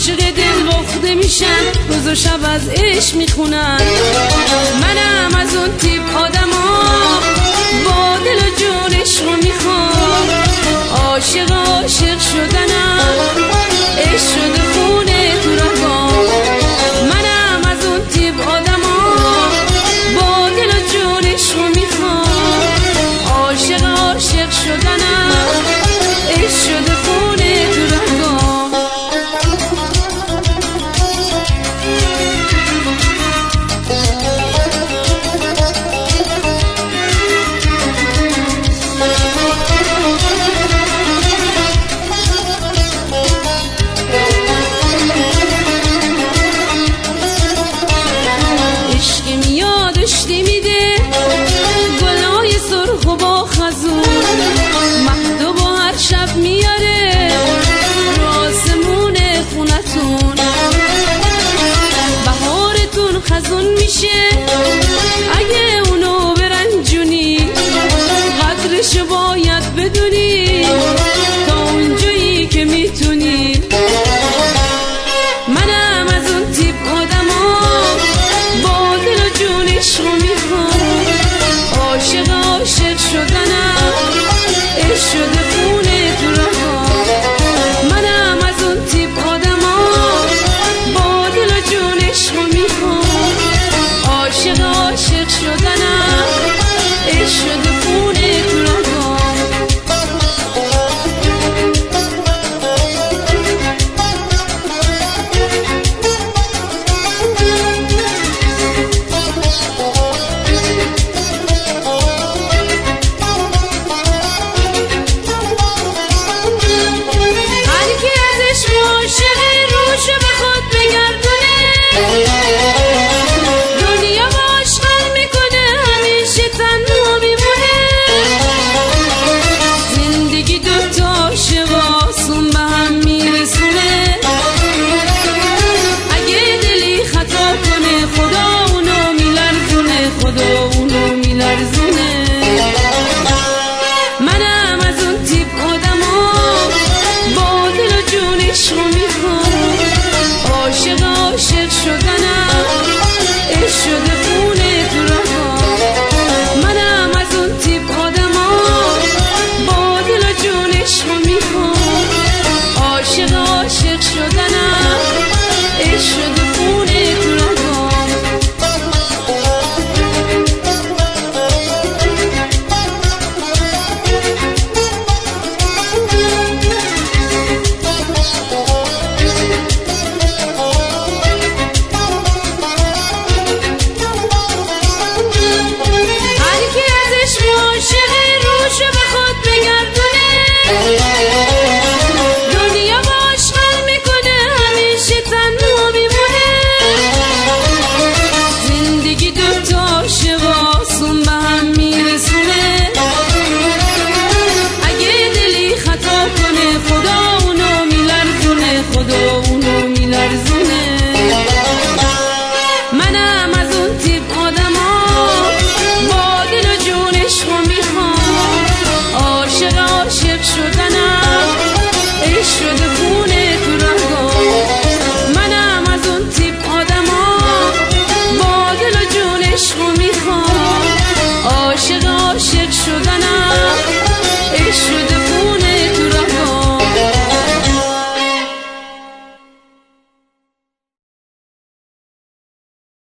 عاشق دل مخده میشن روز و شب از عشق می‌خونن. منم از اون تیپ آدما با دل و جون عشق رو می‌خوام. عاشق عاشق شد خزون. مهدو با هر شب میاره.